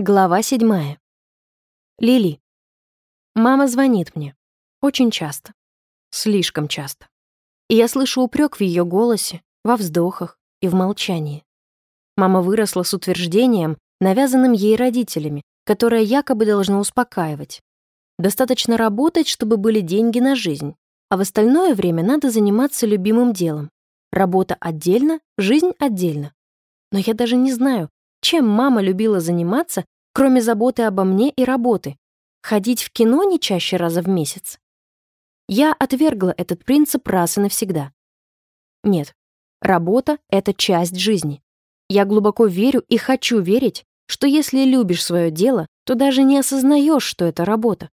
Глава седьмая. Лили. Мама звонит мне. Очень часто. Слишком часто. И я слышу упрек в ее голосе, во вздохах и в молчании. Мама выросла с утверждением, навязанным ей родителями, которое якобы должно успокаивать. Достаточно работать, чтобы были деньги на жизнь, а в остальное время надо заниматься любимым делом. Работа отдельно, жизнь отдельно. Но я даже не знаю, чем мама любила заниматься, кроме заботы обо мне и работы? Ходить в кино не чаще раза в месяц? Я отвергла этот принцип раз и навсегда. Нет, работа — это часть жизни. Я глубоко верю и хочу верить, что если любишь свое дело, то даже не осознаешь, что это работа.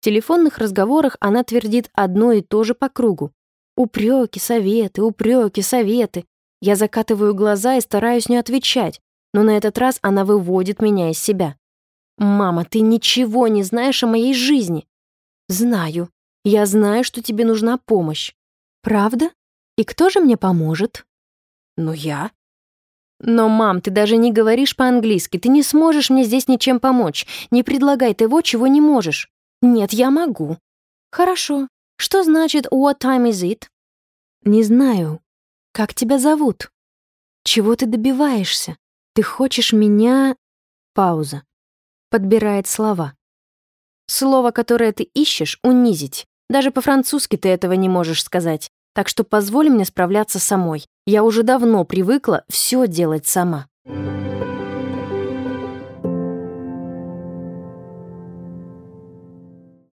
В телефонных разговорах она твердит одно и то же по кругу. Упреки, советы, упреки, советы. Я закатываю глаза и стараюсь не отвечать, но на этот раз она выводит меня из себя. «Мама, ты ничего не знаешь о моей жизни». «Знаю. Я знаю, что тебе нужна помощь». «Правда? И кто же мне поможет?» «Ну, я». «Но, мам, ты даже не говоришь по-английски. Ты не сможешь мне здесь ничем помочь. Не предлагай того, чего не можешь». «Нет, я могу». «Хорошо. Что значит «What time is it»?» «Не знаю. Как тебя зовут? Чего ты добиваешься? Ты хочешь меня...» Пауза. Подбирает слова. Слово, которое ты ищешь, унизить. Даже по-французски ты этого не можешь сказать. Так что позволь мне справляться самой. Я уже давно привыкла все делать сама.